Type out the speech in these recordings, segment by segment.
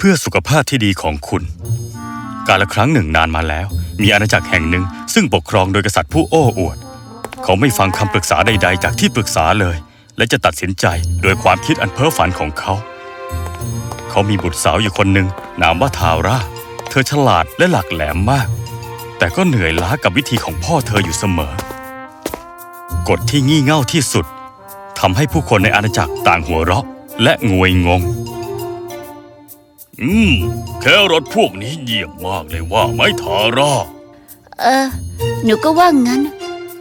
เพื่อสุขภาพที่ดีของคุณ กาลครั้งหนึ่งนานมาแล้ว มีอาณาจักรแห่งหนึ่ง ซึ่งปกครองโดยกษัตริย์ผู้โอ้อวด เขาไม่ฟังคำปรึกษาใด ๆ จากที่ปรึกษาเลย และจะตัดสินใจโดยความคิดอันเพ้อฝันของเขา เขามีบุตรสาวอยู่คนหนึ่งนามว่าทาร่า เธอฉลาดและหลักแหลมมาก แต่ก็เหนื่อยล้ากับวิธีของพ่อเธออยู่เสมอ กฎที่งี่เง่าที่สุดทำให้ผู้คนในอาณาจักรต่างหัวเราะ และงวยงง อืม แครอทพวกนี้เยี่ยมมากเลยว่าไหมทาร่า เออ หนูก็ว่างั้น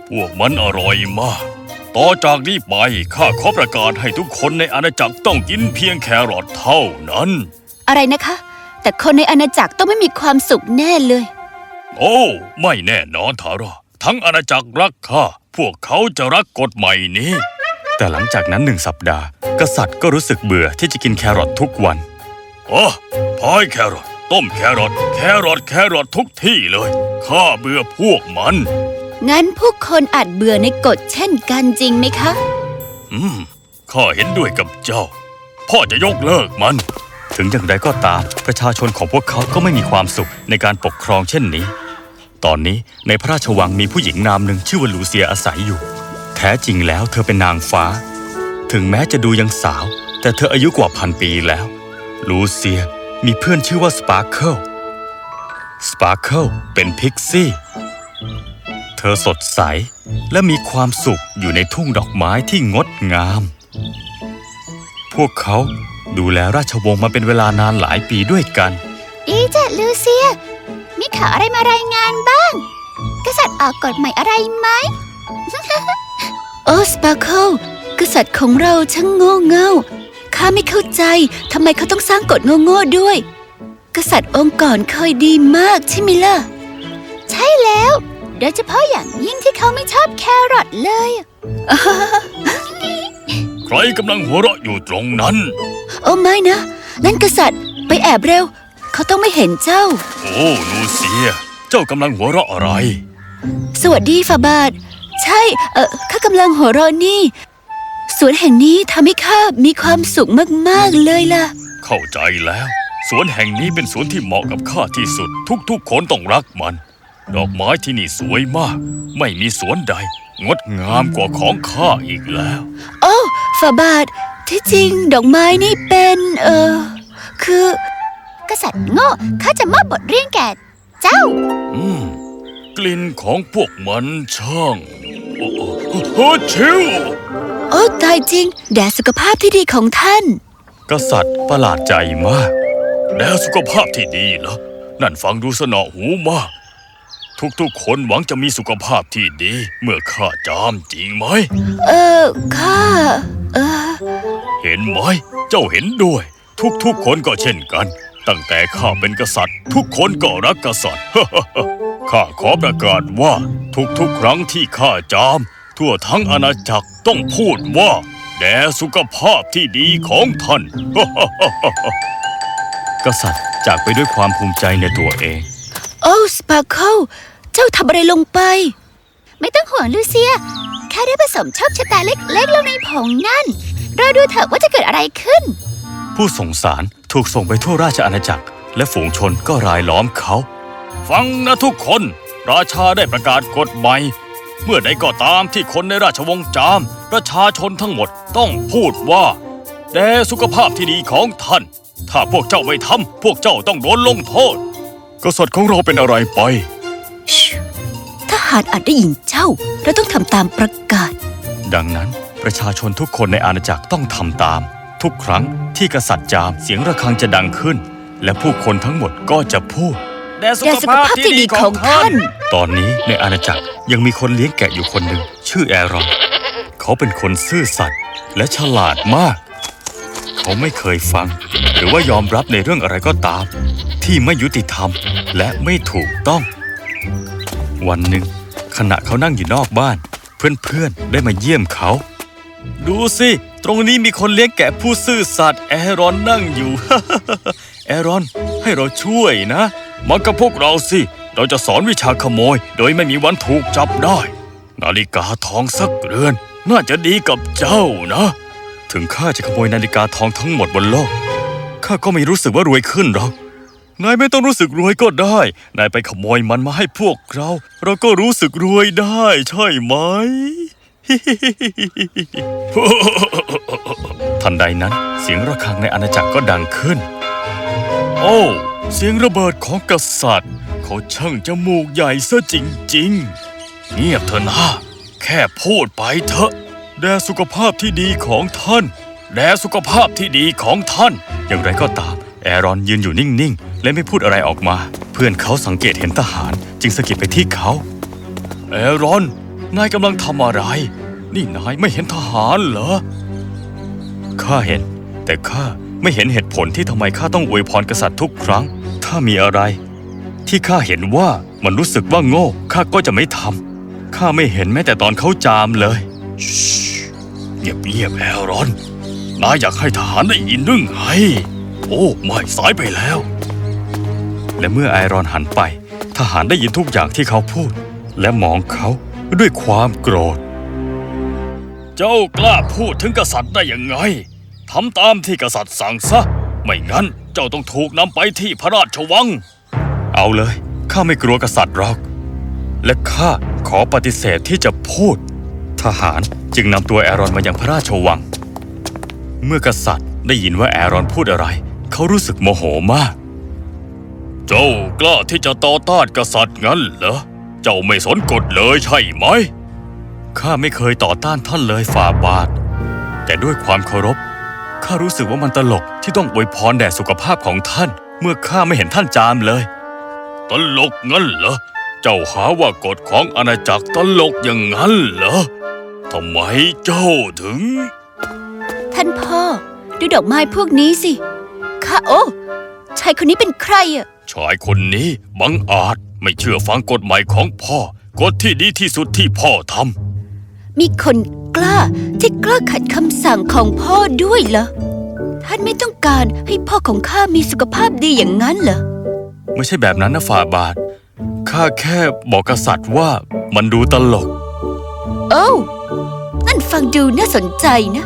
พวกมันอร่อยมาก ต่อจากนี้ไปข้าขอประกาศให้ทุกคนในอาณาจักรต้องกินเพียงแครอทเท่านั้น อะไรนะคะ แต่คนในอาณาจักรต้องไม่มีความสุขแน่เลย โอ้ ไม่แน่นอนทาร่า ทั้งอาณาจักรรักข้า พวกเขาจะรักกฎใหม่นี้ แต่หลังจากนั้นหนึ่งสัปดาห์ กษัตริย์ก็รู้สึกเบื่อที่จะกินแครอททุกวัน อ๋อพายแครอทต้มแครอทแครอทแครอททุกที่เลย ข้าเบื่อพวกมัน งั้นผู้คนอาจเบื่อในกฎเช่นกันจริงไหมคะ อืม ข้าเห็นด้วยกับเจ้า พ่อจะยกเลิกมัน ถึงอย่างไรก็ตาม ประชาชนของพวกเขาก็ไม่มีความสุขในการปกครองเช่นนี้ ตอนนี้ในพระราชวังมีผู้หญิงนามหนึ่งชื่อว่าลูเซียอาศัยอยู่ แท้จริงแล้วเธอเป็นนางฟ้า ถึงแม้จะดูยังสาว แต่เธออายุกว่าพันปีแล้ว ลูเซียมีเพื่อนชื่อว่าสปาร์เคิล สปาร์เคิลเป็น pixie เธอสดใสและมีความสุขอยู่ในทุ่งดอกไม้ที่งดงาม พวกเขาดูแลราชวงศ์มาเป็นเวลานานหลายปีด้วยกัน ดีจ้ะลูเซีย มีข่าวอะไรมารายงานบ้าง กษัตริย์ออกกฎใหม่อะไรไหม โอ้สปาร์เคิลกษัตริย์ของเราช่างโง่เง่า ข้าไม่เข้าใจทำไมเขาต้องสร้างกฎโง่ๆด้วย กษัตริย์องค์ก่อนเคยดีมากใช่ไหมล่ะ ใช่แล้ว โดยเฉพาะอย่างยิ่งที่เขาไม่ชอบแครอทเลย ใครกำลังหัวเราะอยู่ตรงนั้น โอ้ไม่นะ นั่นกษัตริย์ไปแอบเร็ว เขาต้องไม่เห็นเจ้า โอ้ลูเซีย เจ้ากำลังหัวเราะอะไร สวัสดีฟาบาท ใช่ เออข้ากำลังหัวเราะนี่ สวนแห่งนี้ทำให้ข้ามีความสุขมากๆเลยล่ะ เข้าใจแล้ว สวนแห่งนี้เป็นสวนที่เหมาะกับข้าที่สุด ทุกๆคนต้องรักมัน ดอกไม้ที่นี่สวยมาก ไม่มีสวนใด งดงามกว่าของข้าอีกแล้ว โอ้ฟาบาทที่จริงดอกไม้นี่เป็นเออคือ กษัตริย์โง่ข้าจะมอบบทเรียนแก่เจ้า อืม กลิ่นของพวกมันช่างโอ้โอ้โอ้ชิว โอ้ตายจริง แด่สุขภาพที่ดีของท่าน กษัตริย์ประหลาดใจมากแล้วสุขภาพที่ดีเหรอ นั่นฟังดูสนอหูมาก ทุกๆคนหวังจะมีสุขภาพที่ดี เมื่อข้าจามจริงไหม เออข้าเออ เห็นไหม เจ้าเห็นด้วย ทุกๆคนก็เช่นกัน ตั้งแต่ข้าเป็นกษัตริย์ ทุกคนก็รักกษัตริย์ ข้าขอประกาศว่าทุกๆครั้งที่ข้าจาม ทั่วทั้งอาณาจักร ต้องพูดว่า แด่สุขภาพที่ดีของท่าน กษัตริย์จากไปด้วยความภูมิใจในตัวเอง โอ้สปาร์เคิลเจ้าทำอะไรลงไป ไม่ต้องห่วงลูเซียแค่ได้ผสมโชคชะตาเล็กๆลงในผงนั่นรอดูเถอะว่าจะเกิดอะไรขึ้น ผู้ส่งสารถูกส่งไปทั่วราชอาณาจักร และฝูงชนก็รายล้อมเขา ฟังนะทุกคน ราชาได้ประกาศกฎใหม่ เมื่อใดก็ตามที่คนในราชวงศ์จาม ประชาชนทั้งหมดต้องพูดว่า แด่สุขภาพที่ดีของท่าน ถ้าพวกเจ้าไม่ทำพวกเจ้าต้องโดนลงโทษ กษัตริย์ของเราเป็นอะไรไป ถ้าหากอาจได้ยินเจ้าเราต้องทำตามประกาศ ดังนั้นประชาชนทุกคนในอาณาจักรต้องทำตาม ทุกครั้งที่กษัตริย์จามเสียงระฆังจะดังขึ้น และผู้คนทั้งหมดก็จะพูด แด่สุขภาพที่ดีของท่าน ตอนนี้ในอาณาจักรยังมีคนเลี้ยงแกะอยู่คนหนึ่ง ชื่อแอรอน เขาเป็นคนซื่อสัตย์และฉลาดมาก เขาไม่เคยฟัง หรือว่ายอมรับในเรื่องอะไรก็ตาม ที่ไม่ยุติธรรมและไม่ถูกต้อง วันหนึ่ง ขณะเขานั่งอยู่นอกบ้าน เพื่อนๆได้มาเยี่ยมเขา ดูสิตรงนี้มีคนเลี้ยงแกะผู้ซื่อสัตย์แอรอนนั่งอยู่ แอรอนให้เราช่วยนะ มากับพวกเราสิ เราจะสอนวิชาขโมย โดยไม่มีวันถูกจับได้ นาฬิกาทองสักเรือน น่าจะดีกับเจ้านะ ถึงข้าจะขโมยนาฬิกาทองทั้งหมดบนโลก ข้าก็ไม่รู้สึกว่ารวยขึ้นหรอก นายไม่ต้องรู้สึกรวยก็ได้ นายไปขโมยมันมาให้พวกเรา เราก็รู้สึกรวยได้ใช่ไหมทันใดนั้นเสียงระฆังในอาณาจักรก็ดังขึ้น โอ้ เสียงระเบิดของกษัตริย์ เขาช่างจมูกใหญ่ซะจริงๆ เงียบเถอะนะ แค่พูดไปเถอะ แด่สุขภาพที่ดีของท่าน แด่สุขภาพที่ดีของท่าน อย่างไรก็ตาม แอรอนยืนอยู่นิ่งๆ และไม่พูดอะไรออกมา เพื่อนเขาสังเกตเห็นทหาร จึงสะกิดไปที่เขา แอรอน นายกำลังทำอะไร นี่นายไม่เห็นทหารเหรอ ข้าเห็น แต่ข้าไม่เห็นเหตุผลที่ทำไมข้าต้องอวยพรกษัตริย์ทุกครั้ง ถ้ามีอะไร ที่ข้าเห็นว่ามันรู้สึกว่าโง่ข้าก็จะไม่ทำข้าไม่เห็นแม้แต่ตอนเขาจามเลยเงียบเงียบแอรอนนายอยากให้ทหารได้ยินเรื่งไงโอ้ไม่สายไปแล้ว และเมื่อไอรอนหันไป ทหารได้ยินทุกอย่างที่เขาพูด และมองเขาด้วยความโกรธ เจ้ากล้าพูดถึงกษัตริย์ได้ยังไงทำตามที่กษัตริย์สั่งซะ ไม่งั้น เจ้าต้องถูกนำไปที่พระราชวัง เอาเลย ข้าไม่กลัวกษัตริย์หรอก และข้าขอปฏิเสธที่จะพูด ทหารจึงนำตัวแอรอนมายังพระราชวัง เมื่อกษัตริย์ได้ยินว่าแอรอนพูดอะไร เขารู้สึกโมโหมาก เจ้ากล้าที่จะต่อต้านกษัตริย์งั้นเหรอ เจ้าไม่สนกฎเลยใช่ไหม ข้าไม่เคยต่อต้านท่านเลยฝ่าบาท แต่ด้วยความเคารพ ข้ารู้สึกว่ามันตลกที่ต้องอวยพรแด่สุขภาพของท่าน เมื่อข้าไม่เห็นท่านจามเลย ตลกงั้นเหรอ เจ้าหาว่ากฎของอาณาจักรตลกอย่างนั้นเหรอทำไมเจ้าถึง ท่านพ่อ ดูดอกไม้พวกนี้สิข้าโอ้ชายคนนี้เป็นใครอะชายคนนี้บังอาจไม่เชื่อฟังกฎหมายของพ่อกฎที่ดีที่สุดที่พ่อทมีคน กล้าที่กล้าขัดคำสั่งของพ่อด้วยเหรอ ท่านไม่ต้องการให้พ่อของข้ามีสุขภาพดีอย่างนั้นเหรอำไม่ใช่แบบนั้นนะฝ่าบาท ข้าแค่บอกกษัตริย์ว่ามันดูตลก โอ้วนั่นฟังดูน่าสนใจนะ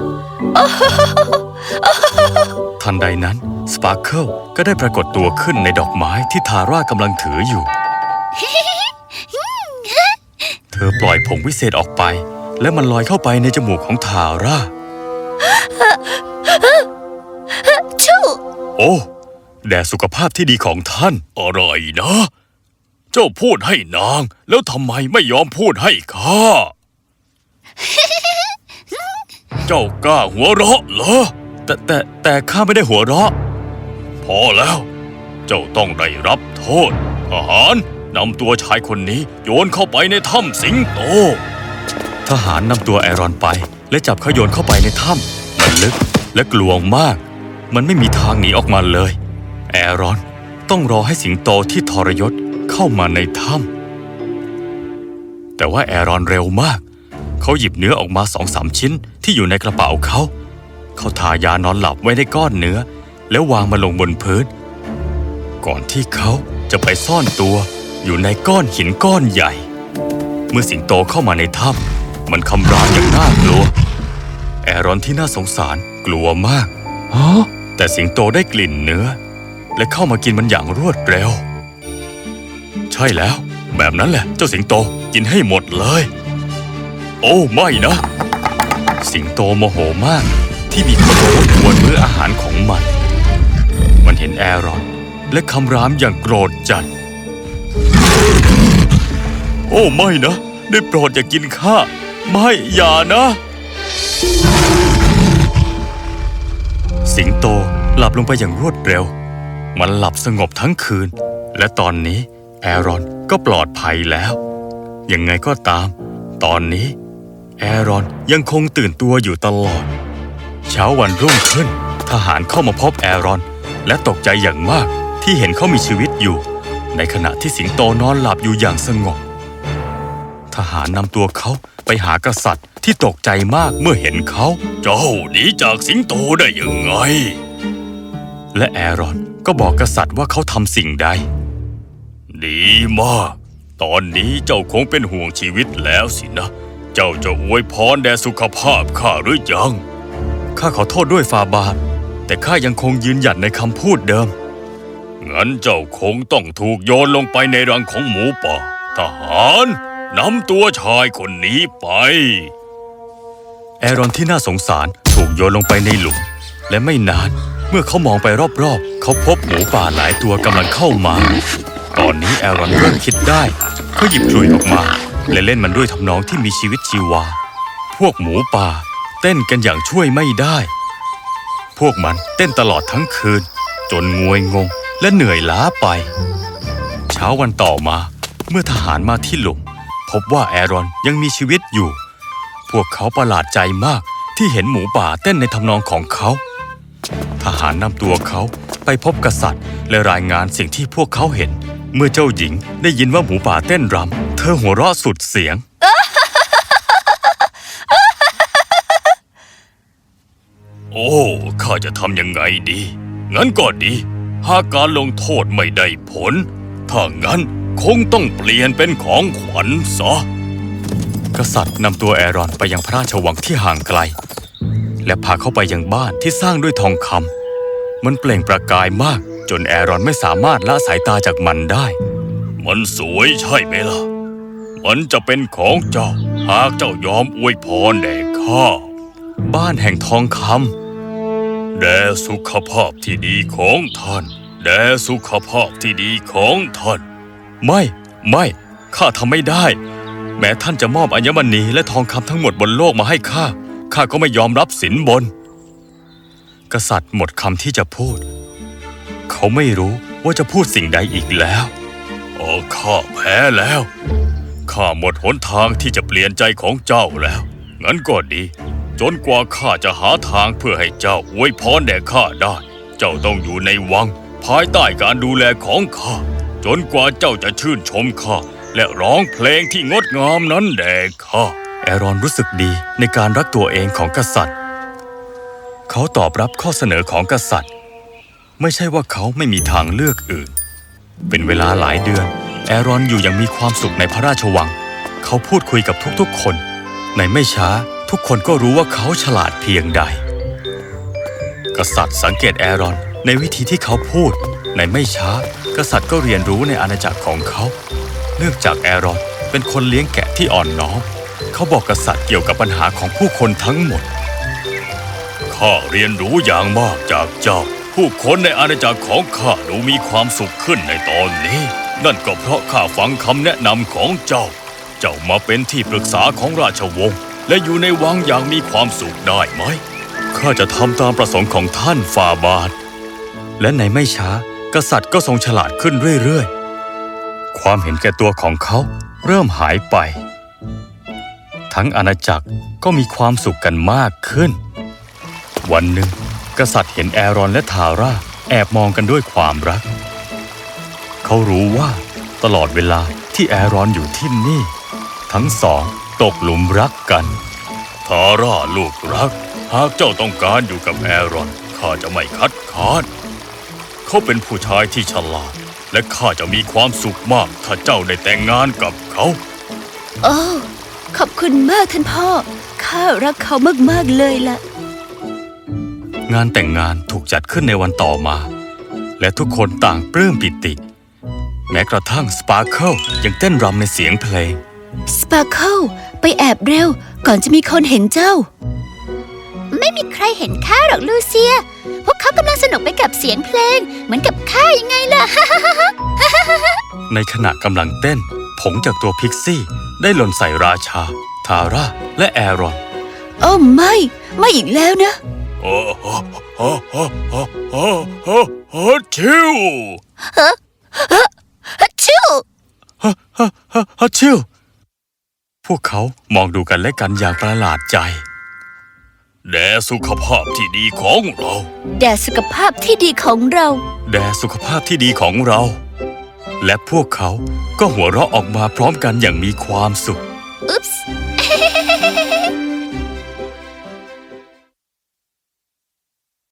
ทันใดนั้นสปาร์เคิลก็ได้ปรากฏตัวขึ้นในดอกไม้ที่ทาร่ากำลังถืออยู่ เธอปล่อยผงวิเศษออกไป และมันลอยเข้าไปในจมูกของทาร่าชู่โอ้ แด่สุขภาพที่ดีของท่านอะไรนะ เจ้าพูดให้นาง แล้วทำไมไม่ยอมพูดให้ข้า เจ้ากล้าหัวเราะเหรอ แต่แต่แต่ข้าไม่ได้หัวเราะ พอแล้ว เจ้าต้องได้รับโทษทหารนำตัวชายคนนี้โยนเข้าไปในถ้ำสิงโต ทหารนำตัวไอรอนไป และจับเขาโยนเข้าไปในถ้ำมันลึกและกลวงมาก มันไม่มีทางหนีออกมาเลย แอรอนต้องรอให้สิงโตที่ทรยศเข้ามาในถ้ำแต่ว่าแอรอนเร็วมาก เขาหยิบเนื้อออกมาสองสามชิ้นที่อยู่ในกระเป๋าเขา เขาทายานอนหลับไว้ในก้อนเนื้อ แล้ววางมาลงบนพื้น ก่อนที่เขาจะไปซ่อนตัวอยู่ในก้อนหินก้อนใหญ่ เมื่อสิงโตเข้ามาในถ้ำ มันคำรามอย่างน่ากลัว แอรอนที่น่าสงสารกลัวมากฮะแต่สิงโตได้กลิ่นเนื้อ และเข้ามากินมันอย่างรวดเร็ว ใช่แล้ว แบบนั้นแหละ เจ้าสิงโตกินให้หมดเลย โอ้ไม่นะ สิงโตโมโหมาก ที่มีคนมารบกวนมื้ออาหารของมัน มันเห็นแอรอน และคำรามอย่างโกรธจัด โอ้ไม่นะได้โปรดอย่ากินข้า ไม่อย่านะ สิงโตหลับลงไปอย่างรวดเร็ว มันหลับสงบทั้งคืน และตอนนี้แอรอนก็ปลอดภัยแล้ว ยังไงก็ตาม ตอนนี้ แอรอนยังคงตื่นตัวอยู่ตลอด เช้าวันรุ่งขึ้น ทหารเข้ามาพบแอรอน และตกใจอย่างมากที่เห็นเขามีชีวิตอยู่ ในขณะที่สิงโตนอนหลับอยู่อย่างสงบ หารนำตัวเขาไปหากษัตริย์ที่ตกใจมากเมื่อเห็นเขา เจ้าหนีจากสิงโตได้ยังไง และแอรอนก็บอกกษัตริย์ว่าเขาทำสิ่งใด ดีมาก ตอนนี้เจ้าคงเป็นห่วงชีวิตแล้วสินะ เจ้าจะอวยพรแด่สุขภาพข้าหรือยัง ข้าขอโทษด้วยฟาบาทแต่แต่ข้ายังคงยืนหยัดในคำพูดเดิม งั้นเจ้าคงต้องถูกโยนลงไปในรังของหมูป่าทหาร นำตัวชายคนนี้ไป แอรอนที่น่าสงสารถูกโยนลงไปในหลุม และไม่นานเมื่อเขามองไปรอบๆ เขาพบหมูป่าหลายตัวกำลังเข้ามา ตอนนี้แอรอนเริ่มคิดได้ เขาหยิบขลุ่ยออกมา และเล่นมันด้วยทำนองที่มีชีวิตชีวา พวกหมูป่าเต้นกันอย่างช่วยไม่ได้ พวกมันเต้นตลอดทั้งคืน จนงวยงงและเหนื่อยล้าไป เช้าวันต่อมาเมื่อทหารมาที่หลุม พบว่าแอรอนยังมีชีวิตอยู่ พวกเขาประหลาดใจมากที่เห็นหมูป่าเต้นในทำนองของเขา ทหารนำตัวเขาไปพบกษัตริย์ และรายงานสิ่งที่พวกเขาเห็น เมื่อเจ้าหญิงได้ยินว่าหมูป่าเต้นรำเธอหัวเราะสุดเสียง โอ้ข้าจะทำยังไงดี งั้นก็ดี หากการลงโทษไม่ได้ผล ถ้างั้น คงต้องเปลี่ยนเป็นของขวัญซะกษัตริย์นำตัวแอรอนไปยังพระราชวังที่ห่างไกล และพาเข้าไปยังบ้านที่สร้างด้วยทองคำมันเปล่งประกายมากจนแอรอนไม่สามารถละสายตาจากมันได้ มันสวยใช่ไหมล่ะ มันจะเป็นของเจ้า หากเจ้ายอมอวยพรแด่ข้า บ้านแห่งทองคำแด่สุขภาพที่ดีของท่าน แด่สุขภาพที่ดีของท่าน ไม่ ไม่ ข้าทำไม่ได้ แม้ท่านจะมอบอัญมณีและทองคำทั้งหมดบนโลกมาให้ข้า ข้าก็ไม่ยอมรับสินบน กษัตริย์หมดคำที่จะพูด เขาไม่รู้ว่าจะพูดสิ่งใดอีกแล้วโอ้ข้าแพ้แล้ว ข้าหมดหนทางที่จะเปลี่ยนใจของเจ้าแล้ว งั้นก็ดี จนกว่าข้าจะหาทางเพื่อให้เจ้าอวยพรแด่ข้าได้ เจ้าต้องอยู่ในวัง ภายใต้การดูแลของข้า จนกว่าเจ้าจะชื่นชมข้าและร้องเพลงที่งดงามนั้นแด่ข้าแอรอนรู้สึกดีในการรักตัวเองของกษัตริย์ เขาตอบรับข้อเสนอของกษัตริย์ ไม่ใช่ว่าเขาไม่มีทางเลือกอื่น เป็นเวลาหลายเดือน แอรอนอยู่อย่างมีความสุขในพระราชวัง เขาพูดคุยกับทุกๆคน ในไม่ช้าทุกคนก็รู้ว่าเขาฉลาดเพียงใด กษัตริย์สังเกตแอรอนในวิธีที่เขาพูดในไม่ช้า กษัตริย์ก็เรียนรู้ในอาณาจักรของเขา เนื่องจากแอรอนเป็นคนเลี้ยงแกะที่อ่อนน้อม เขาบอกกษัตริย์เกี่ยวกับปัญหาของผู้คนทั้งหมด ข้าเรียนรู้อย่างมากจากเจ้า ผู้คนในอาณาจักรของข้าดูมีความสุขขึ้นในตอนนี้ นั่นก็เพราะข้าฟังคำแนะนำของเจ้า เจ้ามาเป็นที่ปรึกษาของราชวงศ์และอยู่ในวังอย่างมีความสุขได้ไหม ข้าจะทำตามประสงค์ของท่านฟาบาทและในไม่ช้า กษัตริย์ก็ทรงฉลาดขึ้นเรื่อยๆ ความเห็นแก่ตัวของเขาเริ่มหายไป ทั้งอาณาจักรก็มีความสุขกันมากขึ้น วันหนึ่ง กษัตริย์เห็นแอรอนและทาร่าแอบมองกันด้วยความรัก เขารู้ว่าตลอดเวลาที่แอรอนอยู่ที่นี่ ทั้งสองตกหลุมรักกัน ทาร่าลูกรัก หากเจ้าต้องการอยู่กับแอรอนข้าจะไม่คัดค้าน เขาเป็นผู้ชายที่ฉลาด และข้าจะมีความสุขมากถ้าเจ้าได้แต่งงานกับเขา โอ้ขอบคุณมากท่านพ่อ ข้ารักเขามากๆเลยล่ะ งานแต่งงานถูกจัดขึ้นในวันต่อมา และทุกคนต่างปลื้มปิติ แม้กระทั่งสปาร์เคิลยังเต้นรำในเสียงเพลง สปาร์เคิลไปแอบเร็วก่อนจะมีคนเห็นเจ้า ไม่มีใครเห็นข้าหรอกลูเซีย พวกเขากำลังสนุกไปกับเสียงเพลง เหมือนกับข้ายังไงล่ะ ในขณะกำลังเต้น ผงจากตัวพิกซี่ ได้หล่นใส่ราชา ทาร่า และแอรอน โอ้ไม่ ไม่อีกแล้วนะ โอ้โหโอ้โหโอ้โหโอ้โหชิวฮัชชิวฮะฮะฮะฮะชิวพวกเขามองดูกันและกันอย่างประหลาดใจ แด่สุขภาพที่ดีของเรา แด่สุขภาพที่ดีของเรา แด่สุขภาพที่ดีของเรา และพวกเขาก็หัวเราะออกมาพร้อมกันอย่างมีความสุข อุ๊ปส์